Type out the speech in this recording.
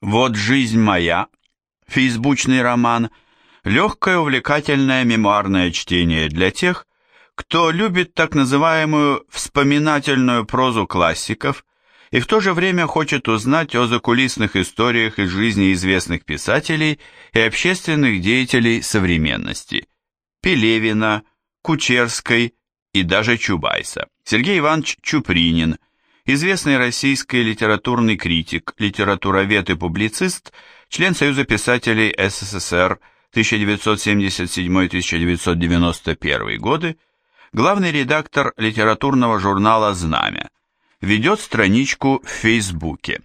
Вот жизнь моя, фейсбучный роман, легкое увлекательное мемуарное чтение для тех, кто любит так называемую вспоминательную прозу классиков и в то же время хочет узнать о закулисных историях из жизни известных писателей и общественных деятелей современности Пелевина, Кучерской и даже Чубайса. Сергей Иванович Чупринин, известный российский литературный критик, литературовед и публицист, член Союза писателей СССР 1977-1991 годы, главный редактор литературного журнала «Знамя», ведет страничку в Фейсбуке.